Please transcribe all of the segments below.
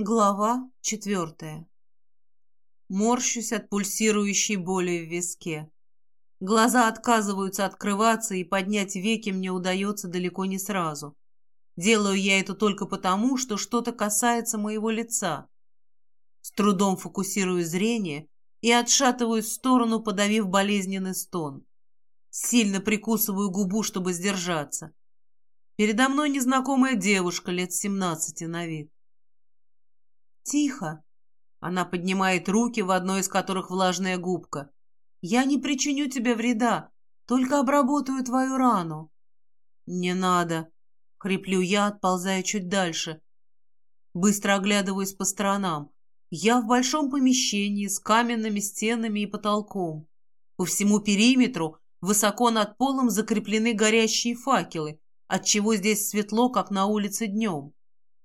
Глава четвертая. Морщусь от пульсирующей боли в виске. Глаза отказываются открываться, и поднять веки мне удается далеко не сразу. Делаю я это только потому, что что-то касается моего лица. С трудом фокусирую зрение и отшатываюсь в сторону, подавив болезненный стон. Сильно прикусываю губу, чтобы сдержаться. Передо мной незнакомая девушка лет семнадцати на вид. «Тихо!» Она поднимает руки, в одной из которых влажная губка. «Я не причиню тебе вреда, только обработаю твою рану». «Не надо!» — хриплю я, отползая чуть дальше. Быстро оглядываюсь по сторонам. Я в большом помещении с каменными стенами и потолком. По всему периметру высоко над полом закреплены горящие факелы, отчего здесь светло, как на улице днем.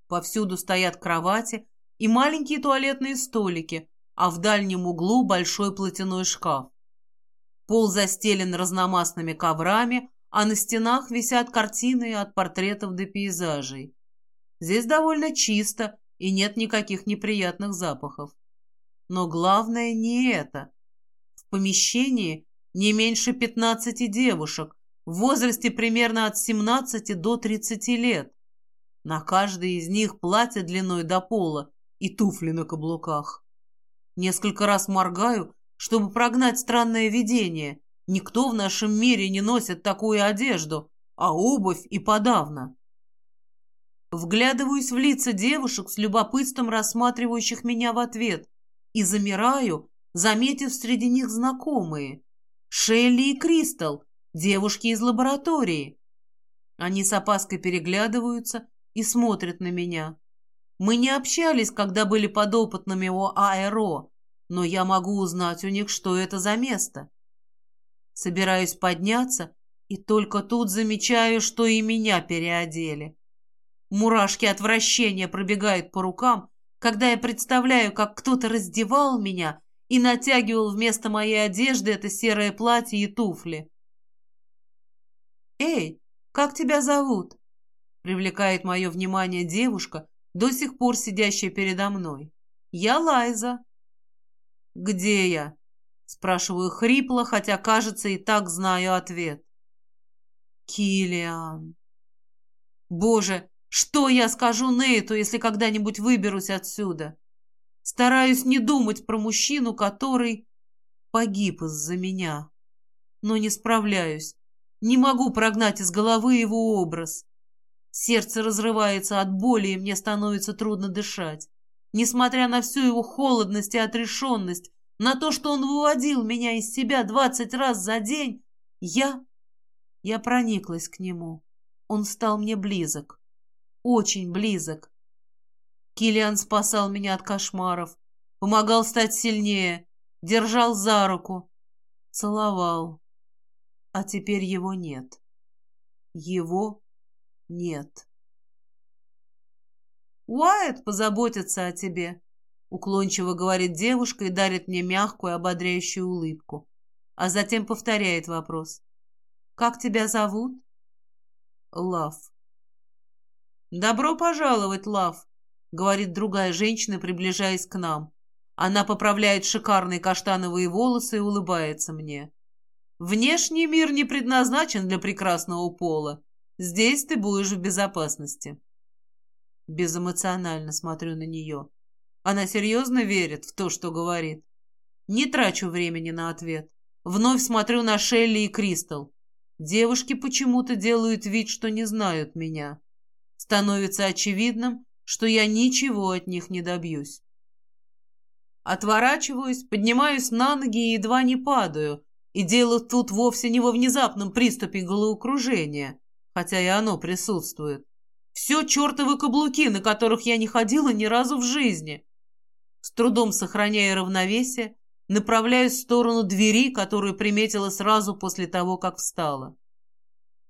Повсюду стоят кровати, и маленькие туалетные столики, а в дальнем углу большой платяной шкаф. Пол застелен разномастными коврами, а на стенах висят картины от портретов до пейзажей. Здесь довольно чисто и нет никаких неприятных запахов. Но главное не это. В помещении не меньше 15 девушек, в возрасте примерно от 17 до 30 лет. На каждой из них платье длиной до пола и туфли на каблуках. Несколько раз моргаю, чтобы прогнать странное видение. Никто в нашем мире не носит такую одежду, а обувь и подавно. Вглядываюсь в лица девушек с любопытством рассматривающих меня в ответ и замираю, заметив среди них знакомые. Шелли и Кристал, девушки из лаборатории. Они с опаской переглядываются и смотрят на меня. Мы не общались, когда были подопытными у Аэро, но я могу узнать у них, что это за место. Собираюсь подняться, и только тут замечаю, что и меня переодели. Мурашки отвращения пробегают по рукам, когда я представляю, как кто-то раздевал меня и натягивал вместо моей одежды это серое платье и туфли. «Эй, как тебя зовут?» Привлекает мое внимание девушка, до сих пор сидящая передо мной. «Я Лайза». «Где я?» Спрашиваю хрипло, хотя, кажется, и так знаю ответ. Килиан. Боже, что я скажу Нейту, если когда-нибудь выберусь отсюда? Стараюсь не думать про мужчину, который погиб из-за меня. Но не справляюсь. Не могу прогнать из головы его образ. Сердце разрывается от боли, и мне становится трудно дышать. Несмотря на всю его холодность и отрешенность, на то, что он выводил меня из себя двадцать раз за день, я... Я прониклась к нему. Он стал мне близок. Очень близок. Килиан спасал меня от кошмаров, помогал стать сильнее, держал за руку, целовал. А теперь его нет. Его нет. «Уайт позаботится о тебе», — уклончиво говорит девушка и дарит мне мягкую, ободряющую улыбку, а затем повторяет вопрос. «Как тебя зовут?» «Лав». «Добро пожаловать, Лав», — говорит другая женщина, приближаясь к нам. Она поправляет шикарные каштановые волосы и улыбается мне. «Внешний мир не предназначен для прекрасного пола. Здесь ты будешь в безопасности. Безэмоционально смотрю на нее. Она серьезно верит в то, что говорит. Не трачу времени на ответ. Вновь смотрю на Шелли и Кристал. Девушки почему-то делают вид, что не знают меня. Становится очевидным, что я ничего от них не добьюсь. Отворачиваюсь, поднимаюсь на ноги и едва не падаю. И дело тут вовсе не во внезапном приступе головокружения хотя и оно присутствует. Все чертовы каблуки, на которых я не ходила ни разу в жизни. С трудом сохраняя равновесие, направляюсь в сторону двери, которую приметила сразу после того, как встала.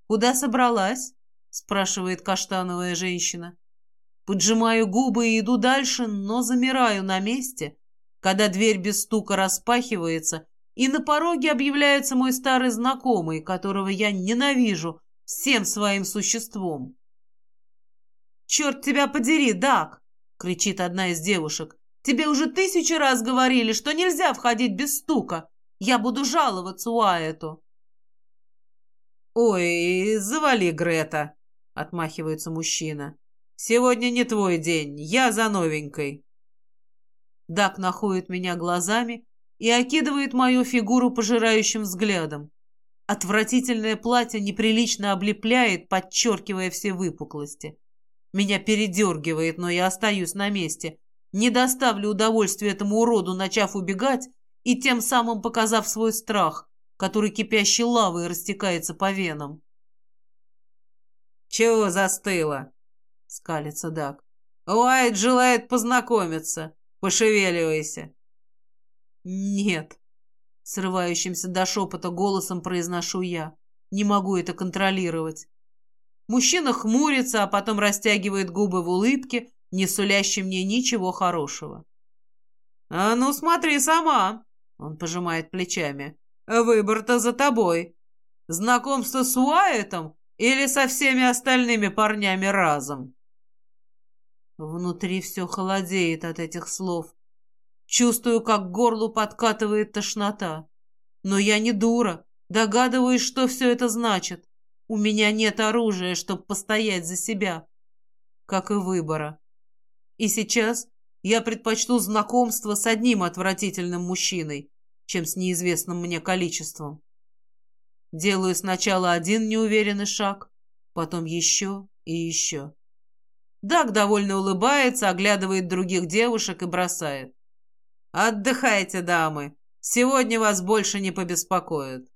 «Куда собралась?» — спрашивает каштановая женщина. Поджимаю губы и иду дальше, но замираю на месте, когда дверь без стука распахивается, и на пороге объявляется мой старый знакомый, которого я ненавижу всем своим существом. «Черт тебя подери, Дак!» — кричит одна из девушек. «Тебе уже тысячу раз говорили, что нельзя входить без стука. Я буду жаловаться Уайту». «Ой, завали, Грета», — отмахивается мужчина. «Сегодня не твой день, я за новенькой». Дак находит меня глазами и окидывает мою фигуру пожирающим взглядом. Отвратительное платье неприлично облепляет, подчеркивая все выпуклости. Меня передергивает, но я остаюсь на месте. Не доставлю удовольствия этому уроду, начав убегать и тем самым показав свой страх, который кипящей лавой растекается по венам. «Чего застыло?» — скалится Дак. «Уайт желает познакомиться. Пошевеливайся». «Нет», — срывающимся до шепота голосом произношу я. «Не могу это контролировать». Мужчина хмурится, а потом растягивает губы в улыбке, не сулящей мне ничего хорошего. «А ну смотри сама!» — он пожимает плечами. «Выбор-то за тобой. Знакомство с Уайтом или со всеми остальными парнями разом?» Внутри все холодеет от этих слов. Чувствую, как горлу подкатывает тошнота. Но я не дура, догадываюсь, что все это значит. У меня нет оружия, чтобы постоять за себя, как и выбора. И сейчас я предпочту знакомство с одним отвратительным мужчиной, чем с неизвестным мне количеством. Делаю сначала один неуверенный шаг, потом еще и еще. Даг довольно улыбается, оглядывает других девушек и бросает. «Отдыхайте, дамы. Сегодня вас больше не побеспокоят».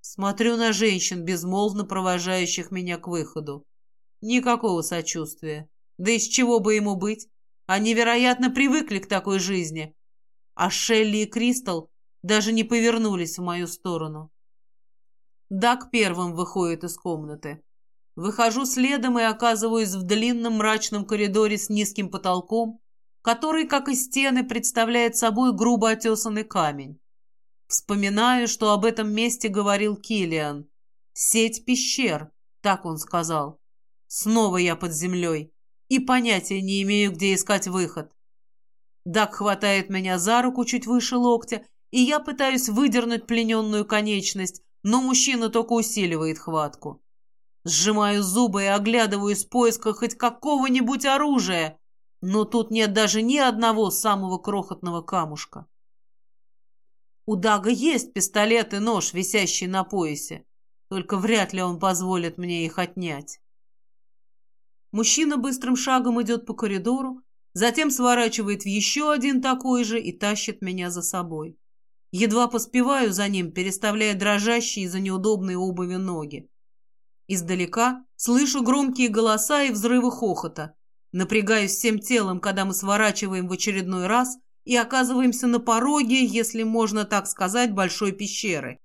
Смотрю на женщин, безмолвно провожающих меня к выходу. Никакого сочувствия. Да из чего бы ему быть? Они, вероятно, привыкли к такой жизни. А Шелли и Кристал даже не повернулись в мою сторону. Дак первым выходит из комнаты. Выхожу следом и оказываюсь в длинном мрачном коридоре с низким потолком, который, как и стены, представляет собой грубо отесанный камень. Вспоминаю, что об этом месте говорил Килиан. «Сеть пещер», так он сказал. Снова я под землей и понятия не имею, где искать выход. Дак хватает меня за руку чуть выше локтя, и я пытаюсь выдернуть плененную конечность, но мужчина только усиливает хватку. Сжимаю зубы и оглядываюсь в поисках хоть какого-нибудь оружия, но тут нет даже ни одного самого крохотного камушка. У Дага есть пистолет и нож, висящий на поясе. Только вряд ли он позволит мне их отнять. Мужчина быстрым шагом идет по коридору, затем сворачивает в еще один такой же и тащит меня за собой. Едва поспеваю за ним, переставляя дрожащие из-за неудобной обуви ноги. Издалека слышу громкие голоса и взрывы хохота. Напрягаюсь всем телом, когда мы сворачиваем в очередной раз и оказываемся на пороге, если можно так сказать, большой пещеры.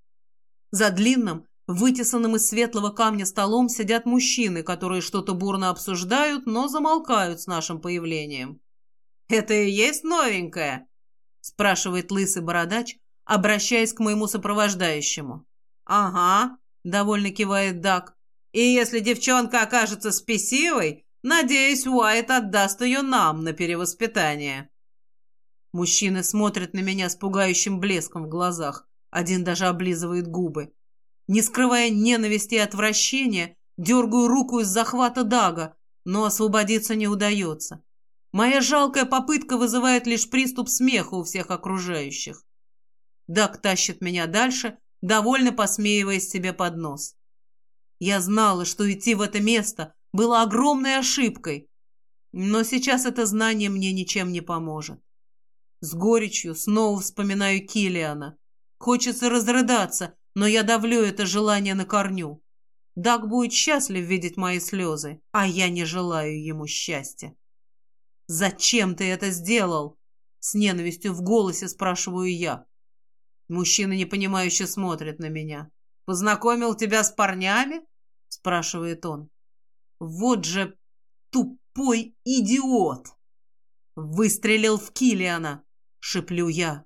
За длинным, вытесанным из светлого камня столом сидят мужчины, которые что-то бурно обсуждают, но замолкают с нашим появлением. «Это и есть новенькое?» – спрашивает лысый бородач, обращаясь к моему сопровождающему. «Ага», – довольно кивает Дак. «И если девчонка окажется спесивой, надеюсь, Уайт отдаст ее нам на перевоспитание». Мужчины смотрят на меня с пугающим блеском в глазах. Один даже облизывает губы. Не скрывая ненависти и отвращения, дергаю руку из захвата Дага, но освободиться не удается. Моя жалкая попытка вызывает лишь приступ смеха у всех окружающих. Даг тащит меня дальше, довольно посмеиваясь себе под нос. Я знала, что идти в это место было огромной ошибкой, но сейчас это знание мне ничем не поможет. С горечью снова вспоминаю Килиана. Хочется разрыдаться, но я давлю это желание на корню. Даг будет счастлив видеть мои слезы, а я не желаю ему счастья. «Зачем ты это сделал?» С ненавистью в голосе спрашиваю я. Мужчина непонимающе смотрит на меня. «Познакомил тебя с парнями?» спрашивает он. «Вот же тупой идиот!» Выстрелил в Килиана шеплю я.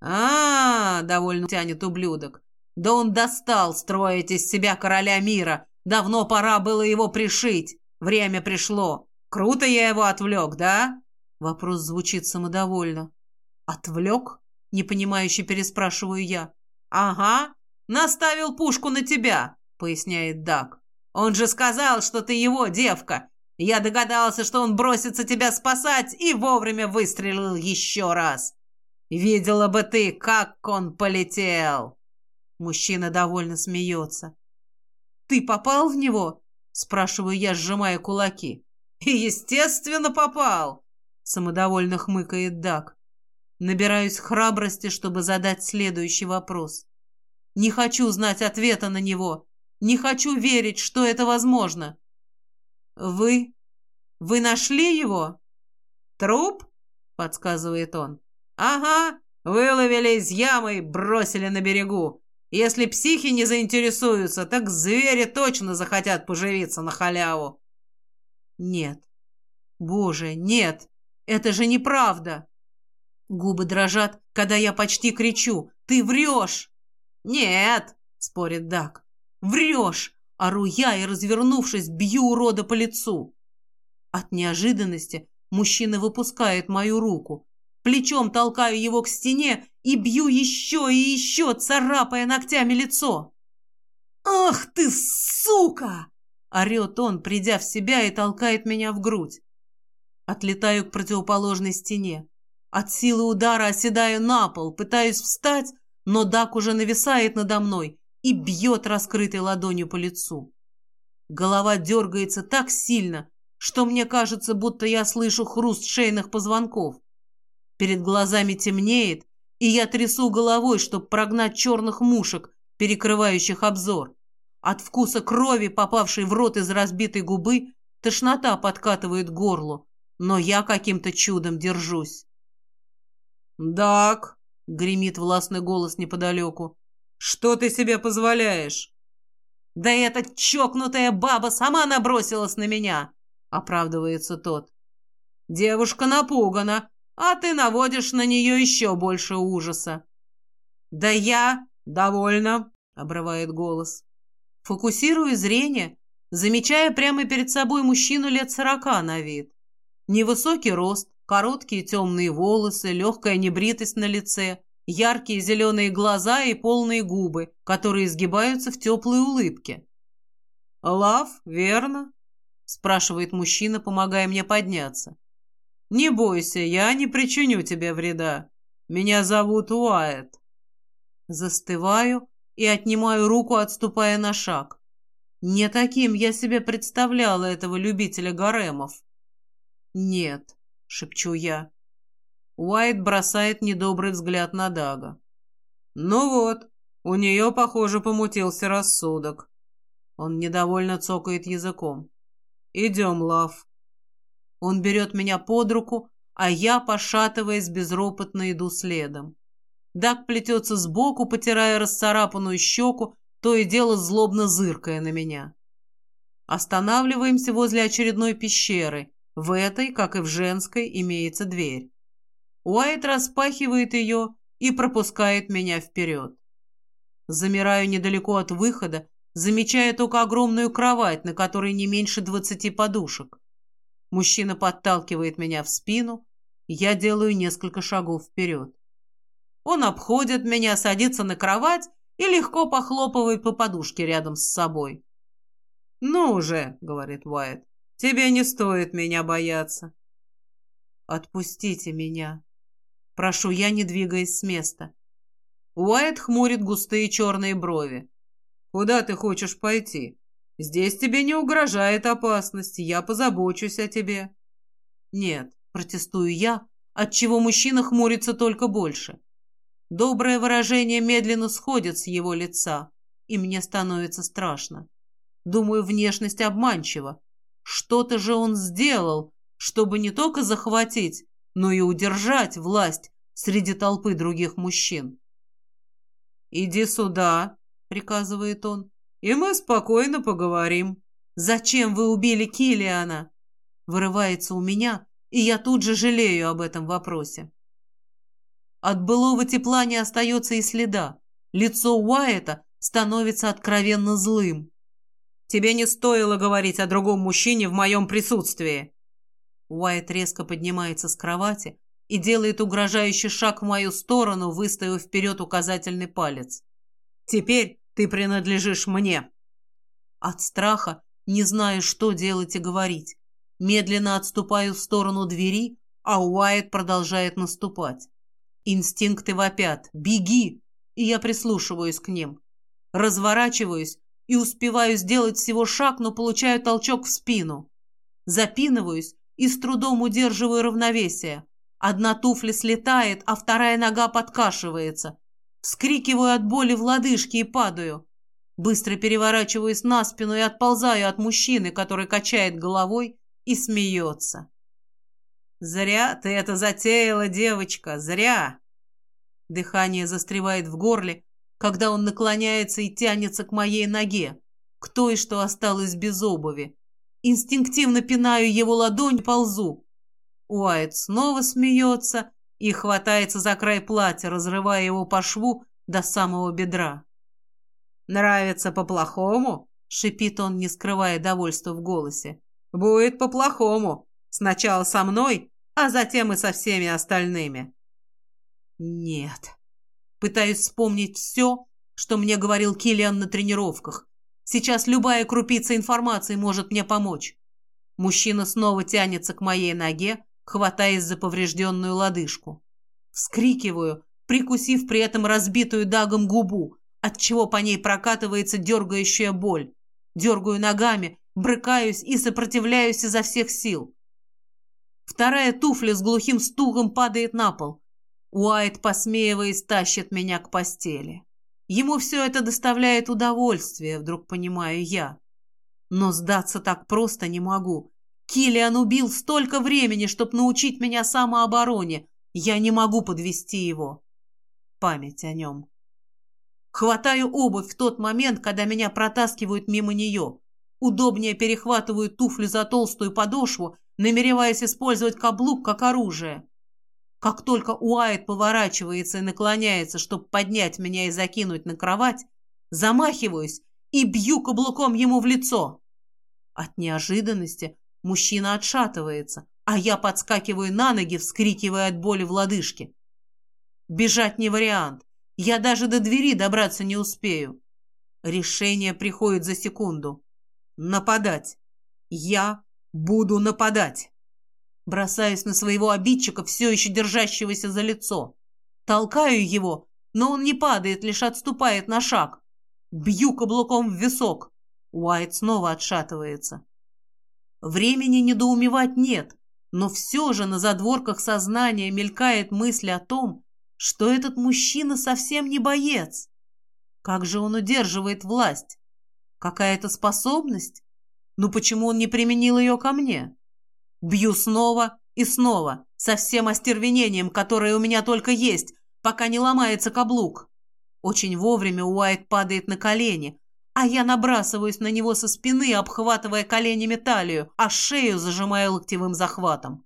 А, -а, -а довольно тянет ублюдок. Да он достал строить из себя короля мира. Давно пора было его пришить. Время пришло. Круто я его отвлек, да?» Вопрос звучит самодовольно. «Отвлек?» — непонимающе переспрашиваю я. «Ага, наставил пушку на тебя», — поясняет Дак. «Он же сказал, что ты его девка. Я догадался, что он бросится тебя спасать и вовремя выстрелил еще раз. Видела бы ты, как он полетел!» Мужчина довольно смеется. «Ты попал в него?» — спрашиваю я, сжимая кулаки. «Естественно, попал!» — самодовольно хмыкает Дак. Набираюсь храбрости, чтобы задать следующий вопрос. Не хочу знать ответа на него. Не хочу верить, что это возможно. «Вы... вы нашли его?» «Труп?» — подсказывает он. «Ага, выловили из ямы бросили на берегу. Если психи не заинтересуются, так звери точно захотят поживиться на халяву». «Нет. Боже, нет. Это же неправда!» Губы дрожат, когда я почти кричу. «Ты врешь!» «Нет!» — спорит Дак. «Врешь!» — ору я и, развернувшись, бью урода по лицу. От неожиданности мужчина выпускает мою руку. Плечом толкаю его к стене и бью еще и еще, царапая ногтями лицо. «Ах ты, сука!» — орет он, придя в себя и толкает меня в грудь. Отлетаю к противоположной стене. От силы удара оседаю на пол, пытаюсь встать, но Дак уже нависает надо мной и бьет раскрытой ладонью по лицу. Голова дергается так сильно, что мне кажется, будто я слышу хруст шейных позвонков. Перед глазами темнеет, и я трясу головой, чтобы прогнать черных мушек, перекрывающих обзор. От вкуса крови, попавшей в рот из разбитой губы, тошнота подкатывает горло, но я каким-то чудом держусь. «Дак!» — гремит властный голос неподалеку. «Что ты себе позволяешь?» «Да эта чокнутая баба сама набросилась на меня!» — оправдывается тот. «Девушка напугана, а ты наводишь на нее еще больше ужаса». «Да я...» «Довольно», — обрывает голос. Фокусирую зрение, замечая прямо перед собой мужчину лет сорока на вид. Невысокий рост, Короткие темные волосы, легкая небритость на лице, яркие зеленые глаза и полные губы, которые изгибаются в теплой улыбке. «Лав, верно?» – спрашивает мужчина, помогая мне подняться. «Не бойся, я не причиню тебе вреда. Меня зовут Уайт». Застываю и отнимаю руку, отступая на шаг. Не таким я себе представляла этого любителя гаремов. Нет, — шепчу я. Уайт бросает недобрый взгляд на Дага. «Ну вот, у нее, похоже, помутился рассудок». Он недовольно цокает языком. «Идем, Лав». Он берет меня под руку, а я, пошатываясь, безропотно иду следом. Даг плетется сбоку, потирая расцарапанную щеку, то и дело злобно зыркая на меня. Останавливаемся возле очередной пещеры, в этой, как и в женской, имеется дверь. Уайт распахивает ее и пропускает меня вперед. Замираю недалеко от выхода, замечая только огромную кровать, на которой не меньше двадцати подушек. Мужчина подталкивает меня в спину, я делаю несколько шагов вперед. Он обходит меня, садится на кровать и легко похлопывает по подушке рядом с собой. «Ну уже», — говорит Уайт, Тебе не стоит меня бояться. Отпустите меня. Прошу я, не двигаясь с места. Уайт хмурит густые черные брови. Куда ты хочешь пойти? Здесь тебе не угрожает опасность, я позабочусь о тебе. Нет, протестую я, отчего мужчина хмурится только больше. Доброе выражение медленно сходит с его лица, и мне становится страшно. Думаю, внешность обманчива, что-то же он сделал, чтобы не только захватить, но и удержать власть среди толпы других мужчин. «Иди сюда», — приказывает он, — «и мы спокойно поговорим». «Зачем вы убили Килиана?» Вырывается у меня, и я тут же жалею об этом вопросе. От былого тепла не остается и следа. Лицо Уайта становится откровенно злым. Тебе не стоило говорить о другом мужчине в моем присутствии. Уайт резко поднимается с кровати и делает угрожающий шаг в мою сторону, выставив вперед указательный палец. «Теперь ты принадлежишь мне». От страха не знаю, что делать и говорить. Медленно отступаю в сторону двери, а Уайт продолжает наступать. Инстинкты вопят «Беги!» и я прислушиваюсь к ним. Разворачиваюсь и успеваю сделать всего шаг, но получаю толчок в спину. Запинываюсь и с трудом удерживаю равновесие. Одна туфля слетает, а вторая нога подкашивается. Вскрикиваю от боли в лодыжке и падаю. Быстро переворачиваюсь на спину и отползаю от мужчины, который качает головой и смеется. «Зря ты это затеяла, девочка, зря!» Дыхание застревает в горле, когда он наклоняется и тянется к моей ноге, к той, что осталась без обуви. Инстинктивно пинаю его ладонь, ползу. Уайт снова смеется и хватается за край платья, разрывая его по шву до самого бедра. «Нравится по-плохому?» — шипит он, не скрывая довольства в голосе. «Будет по-плохому. Сначала со мной, а затем и со всеми остальными». «Нет». Пытаюсь вспомнить все, что мне говорил Киллиан на тренировках. Сейчас любая крупица информации может мне помочь. Мужчина снова тянется к моей ноге, хватаясь за поврежденную лодыжку. Вскрикиваю, прикусив при этом разбитую дагом губу, отчего по ней прокатывается дергающая боль. Дергаю ногами, брыкаюсь и сопротивляюсь изо всех сил. Вторая туфля с глухим стугом падает на пол. Уайт, посмеиваясь, тащит меня к постели. Ему все это доставляет удовольствие, вдруг понимаю я. Но сдаться так просто не могу. Киллиан убил столько времени, чтобы научить меня самообороне. Я не могу подвести его. Память о нем. Хватаю обувь в тот момент, когда меня протаскивают мимо нее. Удобнее перехватываю туфлю за толстую подошву, намереваясь использовать каблук как оружие. Как только Уайт поворачивается и наклоняется, чтобы поднять меня и закинуть на кровать, замахиваюсь и бью каблуком ему в лицо. От неожиданности мужчина отшатывается, а я подскакиваю на ноги, вскрикивая от боли в лодыжке. Бежать не вариант. Я даже до двери добраться не успею. Решение приходит за секунду. Нападать. Я буду нападать. Бросаюсь на своего обидчика, все еще держащегося за лицо. Толкаю его, но он не падает, лишь отступает на шаг. Бью каблуком в висок. Уайт снова отшатывается. Времени недоумевать нет, но все же на задворках сознания мелькает мысль о том, что этот мужчина совсем не боец. Как же он удерживает власть? Какая-то способность? Ну почему он не применил ее ко мне? Бью снова и снова, со всем остервенением, которое у меня только есть, пока не ломается каблук. Очень вовремя Уайт падает на колени, а я набрасываюсь на него со спины, обхватывая коленями талию, а шею зажимая локтевым захватом.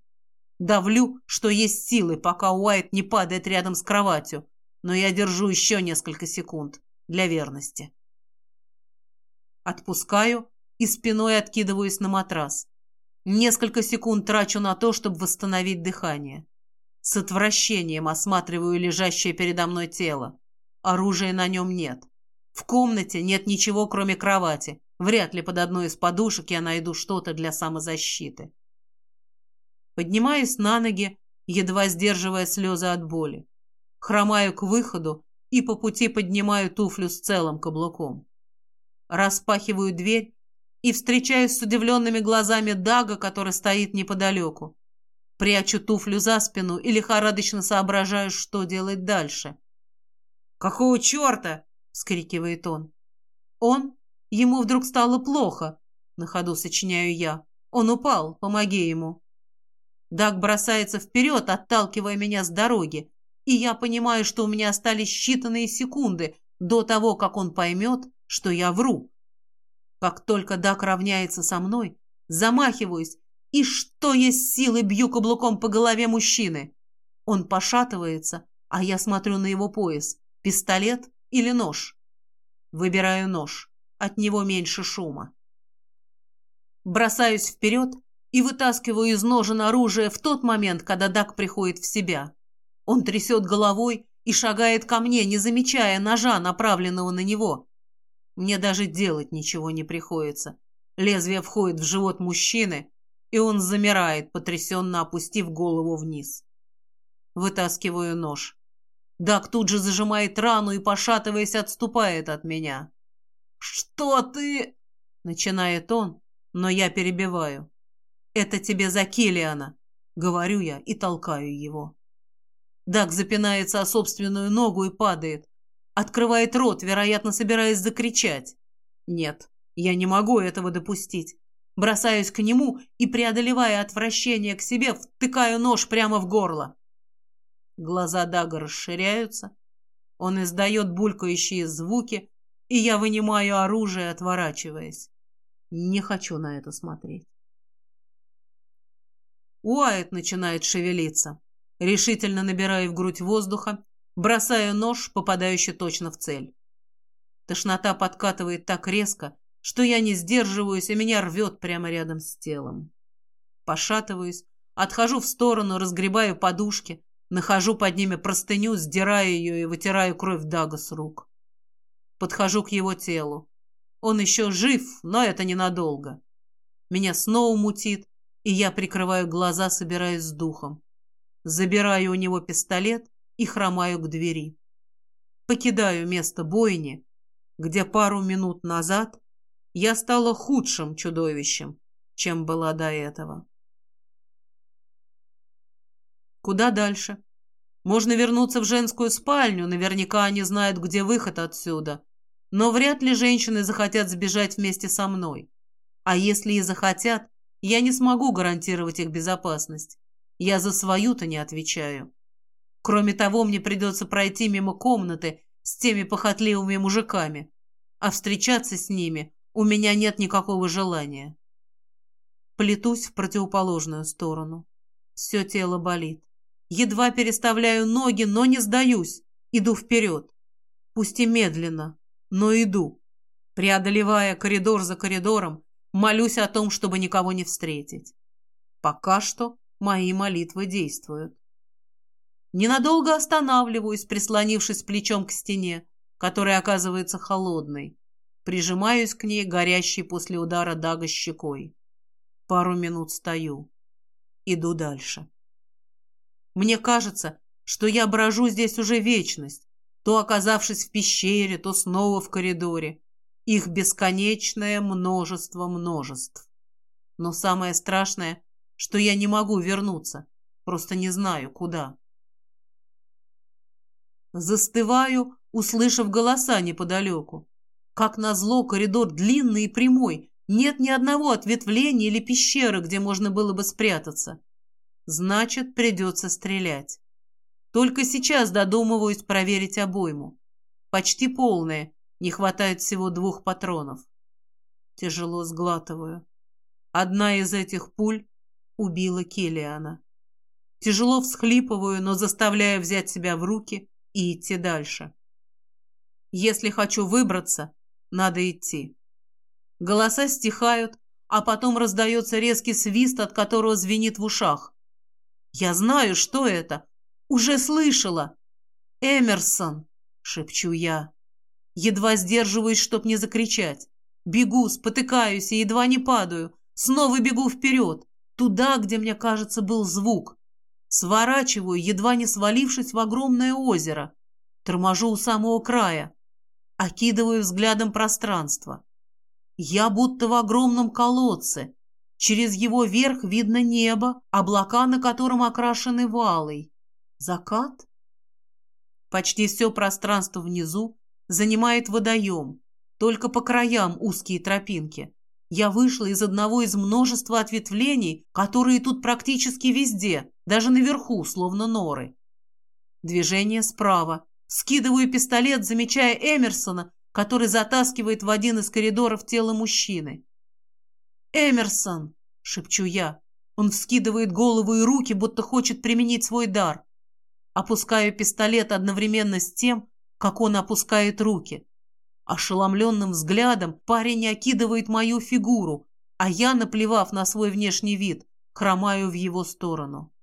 Давлю, что есть силы, пока Уайт не падает рядом с кроватью, но я держу еще несколько секунд для верности. Отпускаю и спиной откидываюсь на матрас. Несколько секунд трачу на то, чтобы восстановить дыхание. С отвращением осматриваю лежащее передо мной тело. Оружия на нем нет. В комнате нет ничего, кроме кровати. Вряд ли под одной из подушек я найду что-то для самозащиты. Поднимаюсь на ноги, едва сдерживая слезы от боли. Хромаю к выходу и по пути поднимаю туфлю с целым каблуком. Распахиваю дверь и встречаюсь с удивленными глазами Дага, который стоит неподалеку. Прячу туфлю за спину и лихорадочно соображаю, что делать дальше. «Какого черта?» — вскрикивает он. «Он? Ему вдруг стало плохо», — на ходу сочиняю я. «Он упал, помоги ему». Даг бросается вперед, отталкивая меня с дороги, и я понимаю, что у меня остались считанные секунды до того, как он поймет, что я вру. Как только Дак равняется со мной, замахиваюсь и что есть силы бью каблуком по голове мужчины. Он пошатывается, а я смотрю на его пояс. Пистолет или нож? Выбираю нож. От него меньше шума. Бросаюсь вперед и вытаскиваю из ножен оружие в тот момент, когда Даг приходит в себя. Он трясет головой и шагает ко мне, не замечая ножа, направленного на него. Мне даже делать ничего не приходится. Лезвие входит в живот мужчины, и он замирает, потрясенно опустив голову вниз. Вытаскиваю нож. Дак тут же зажимает рану и, пошатываясь, отступает от меня. «Что ты...» — начинает он, но я перебиваю. «Это тебе за Киллиана», — говорю я и толкаю его. Дак запинается о собственную ногу и падает. Открывает рот, вероятно, собираясь закричать. Нет, я не могу этого допустить. Бросаюсь к нему и, преодолевая отвращение к себе, втыкаю нож прямо в горло. Глаза Дага расширяются. Он издает булькающие звуки, и я вынимаю оружие, отворачиваясь. Не хочу на это смотреть. Уайт начинает шевелиться. Решительно набираю в грудь воздуха, бросаю нож, попадающий точно в цель. Тошнота подкатывает так резко, что я не сдерживаюсь, и меня рвет прямо рядом с телом. Пошатываюсь, отхожу в сторону, разгребаю подушки, нахожу под ними простыню, сдираю ее и вытираю кровь Дага с рук. Подхожу к его телу. Он еще жив, но это ненадолго. Меня снова мутит, и я прикрываю глаза, собираясь с духом. Забираю у него пистолет и хромаю к двери. Покидаю место бойни, где пару минут назад я стала худшим чудовищем, чем была до этого. Куда дальше? Можно вернуться в женскую спальню, наверняка они знают, где выход отсюда. Но вряд ли женщины захотят сбежать вместе со мной. А если и захотят, я не смогу гарантировать их безопасность. Я за свою-то не отвечаю. Кроме того, мне придется пройти мимо комнаты с теми похотливыми мужиками, а встречаться с ними у меня нет никакого желания. Плетусь в противоположную сторону. Все тело болит. Едва переставляю ноги, но не сдаюсь. Иду вперед. Пусть и медленно, но иду. Преодолевая коридор за коридором, молюсь о том, чтобы никого не встретить. Пока что мои молитвы действуют. Ненадолго останавливаюсь, прислонившись плечом к стене, которая оказывается холодной. Прижимаюсь к ней, горящей после удара Дага щекой. Пару минут стою. Иду дальше. Мне кажется, что я брожу здесь уже вечность, то оказавшись в пещере, то снова в коридоре. Их бесконечное множество множеств. Но самое страшное, что я не могу вернуться, просто не знаю, куда. Застываю, услышав голоса неподалеку. Как назло, коридор длинный и прямой, нет ни одного ответвления или пещеры, где можно было бы спрятаться. Значит, придется стрелять. Только сейчас додумываюсь проверить обойму. Почти полная, не хватает всего двух патронов. Тяжело сглатываю. Одна из этих пуль убила Келлиана. Тяжело всхлипываю, но заставляю взять себя в руки и идти дальше. Если хочу выбраться, надо идти. Голоса стихают, а потом раздается резкий свист, от которого звенит в ушах. Я знаю, что это. Уже слышала. «Эмерсон!» — шепчу я. Едва сдерживаюсь, чтоб не закричать. Бегу, спотыкаюсь и едва не падаю. Снова бегу вперед, туда, где, мне кажется, был звук. Сворачиваю, едва не свалившись в огромное озеро. Торможу у самого края окидываю взглядом пространство. Я будто в огромном колодце. Через его верх видно небо, облака на котором окрашены валой. Закат? Почти все пространство внизу занимает водоем, только по краям узкие тропинки. Я вышла из одного из множества ответвлений, которые тут практически везде, даже наверху, словно норы. Движение справа, Скидываю пистолет, замечая Эмерсона, который затаскивает в один из коридоров тело мужчины. «Эмерсон!» — шепчу я. Он вскидывает голову и руки, будто хочет применить свой дар. Опускаю пистолет одновременно с тем, как он опускает руки. Ошеломленным взглядом парень окидывает мою фигуру, а я, наплевав на свой внешний вид, хромаю в его сторону.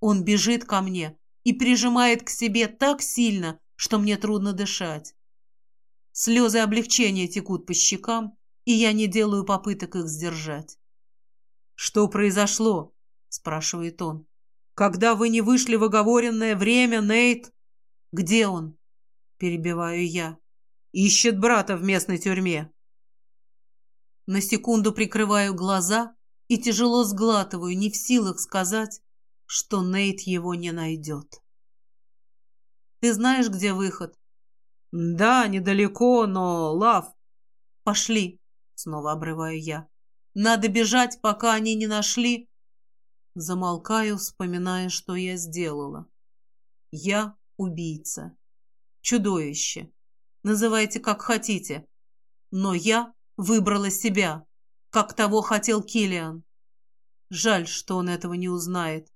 Он бежит ко мне и прижимает к себе так сильно, что мне трудно дышать. Слезы облегчения текут по щекам, и я не делаю попыток их сдержать. «Что произошло?» — спрашивает он. «Когда вы не вышли в оговоренное время, Нейт...» «Где он?» — перебиваю я. «Ищет брата в местной тюрьме». На секунду прикрываю глаза и тяжело сглатываю, не в силах сказать, что Нейт его не найдет. «Ты знаешь, где выход?» «Да, недалеко, но... Лав...» «Пошли», — снова обрываю я. «Надо бежать, пока они не нашли...» Замолкаю, вспоминая, что я сделала. Я убийца. Чудовище. Называйте как хотите. Но я выбрала себя, как того хотел Килиан. Жаль, что он этого не узнает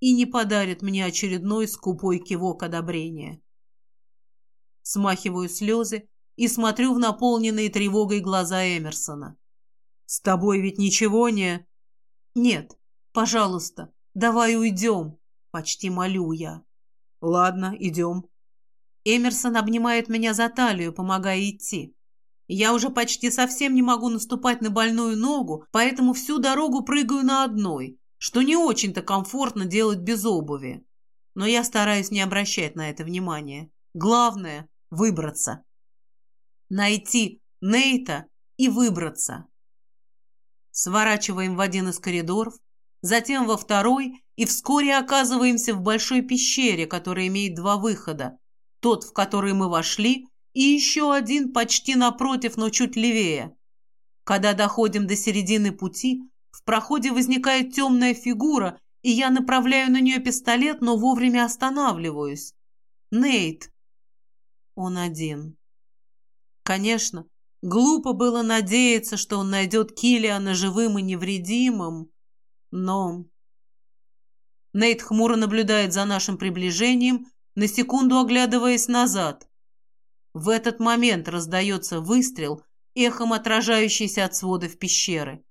и не подарит мне очередной скупой кивок одобрения. Смахиваю слезы и смотрю в наполненные тревогой глаза Эмерсона. «С тобой ведь ничего не...» «Нет, пожалуйста, давай уйдем», — почти молю я. «Ладно, идем». Эмерсон обнимает меня за талию, помогая идти. Я уже почти совсем не могу наступать на больную ногу, поэтому всю дорогу прыгаю на одной, что не очень-то комфортно делать без обуви. Но я стараюсь не обращать на это внимания. Главное — выбраться. Найти Нейта и выбраться. Сворачиваем в один из коридоров, затем во второй и вскоре оказываемся в большой пещере, которая имеет два выхода. Тот, в который мы вошли, и еще один почти напротив, но чуть левее. Когда доходим до середины пути, в проходе возникает темная фигура, и я направляю на нее пистолет, но вовремя останавливаюсь. Нейт. Он один. Конечно, глупо было надеяться, что он найдет Киллиана живым и невредимым, но... Нейт хмуро наблюдает за нашим приближением, на секунду оглядываясь назад. В этот момент раздается выстрел, эхом отражающийся от сводов пещеры.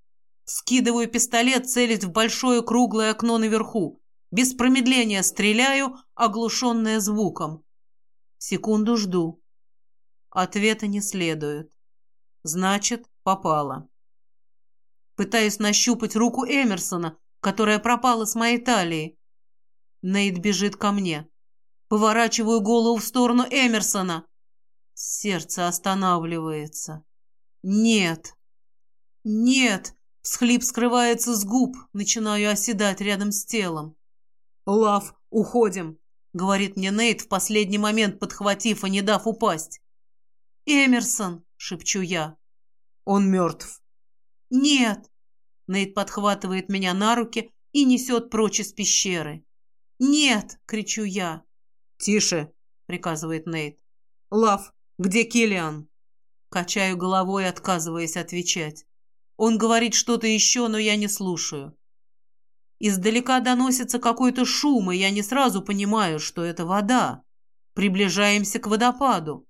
Скидываю пистолет, целясь в большое круглое окно наверху. Без промедления стреляю, оглушенная звуком. Секунду жду. Ответа не следует. Значит, попала. Пытаюсь нащупать руку Эмерсона, которая пропала с моей талии. Нейт бежит ко мне. Поворачиваю голову в сторону Эмерсона. Сердце останавливается. Нет. Нет. Схлип скрывается с губ. Начинаю оседать рядом с телом. «Лав, уходим!» — говорит мне Нейт в последний момент, подхватив и не дав упасть. «Эмерсон!» — шепчу я. «Он мертв». «Нет!» — Нейт подхватывает меня на руки и несет прочь из пещеры. «Нет!» — кричу я. «Тише!» — приказывает Нейт. «Лав, где Киллиан?» Качаю головой, отказываясь отвечать. Он говорит что-то еще, но я не слушаю. Издалека доносится какой-то шум, и я не сразу понимаю, что это вода. Приближаемся к водопаду.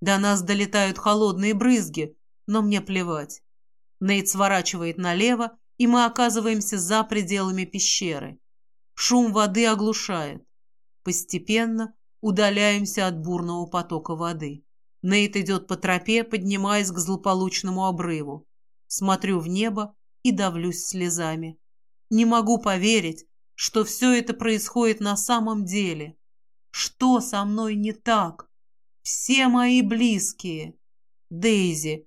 До нас долетают холодные брызги, но мне плевать. Нейт сворачивает налево, и мы оказываемся за пределами пещеры. Шум воды оглушает. Постепенно удаляемся от бурного потока воды. Нейт идет по тропе, поднимаясь к злополучному обрыву. Смотрю в небо и давлюсь слезами. Не могу поверить, что все это происходит на самом деле. Что со мной не так? Все мои близкие. Дейзи,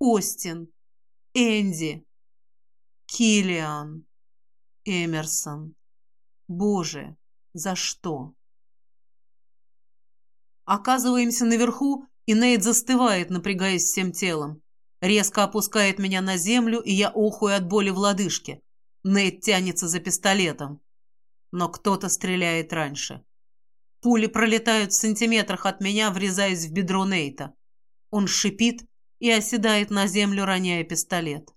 Остин, Энди, Килиан, Эмерсон. Боже, за что? Оказываемся наверху, и Нейт застывает, напрягаясь всем телом. Резко опускает меня на землю, и я охую от боли в лодыжке. Нейт тянется за пистолетом. Но кто-то стреляет раньше. Пули пролетают в сантиметрах от меня, врезаясь в бедро Нейта. Он шипит и оседает на землю, роняя пистолет.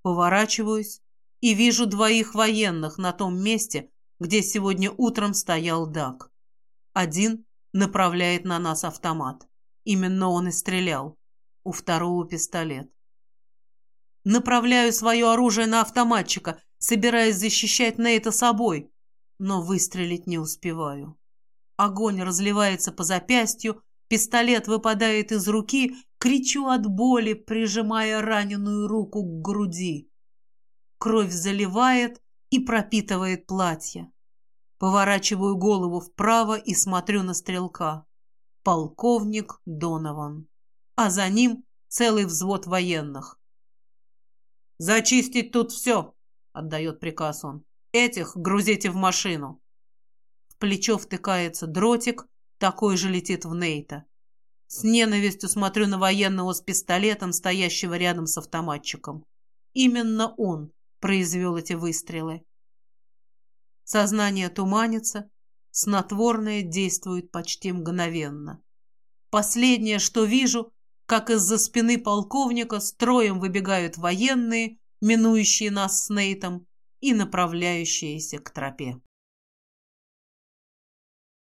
Поворачиваюсь и вижу двоих военных на том месте, где сегодня утром стоял Дак. Один направляет на нас автомат. Именно он и стрелял. У второго пистолет. Направляю свое оружие на автоматчика, собираясь защищать Нейта собой, но выстрелить не успеваю. Огонь разливается по запястью, пистолет выпадает из руки, кричу от боли, прижимая раненую руку к груди. Кровь заливает и пропитывает платье. Поворачиваю голову вправо и смотрю на стрелка. Полковник Донован. А за ним целый взвод военных. «Зачистить тут все!» — отдает приказ он. «Этих грузите в машину!» В плечо втыкается дротик, такой же летит в Нейта. С ненавистью смотрю на военного с пистолетом, стоящего рядом с автоматчиком. Именно он произвел эти выстрелы. Сознание туманится, снотворное действует почти мгновенно. Последнее, что вижу, как из-за спины полковника строем выбегают военные, минующие нас с Нейтом и направляющиеся к тропе.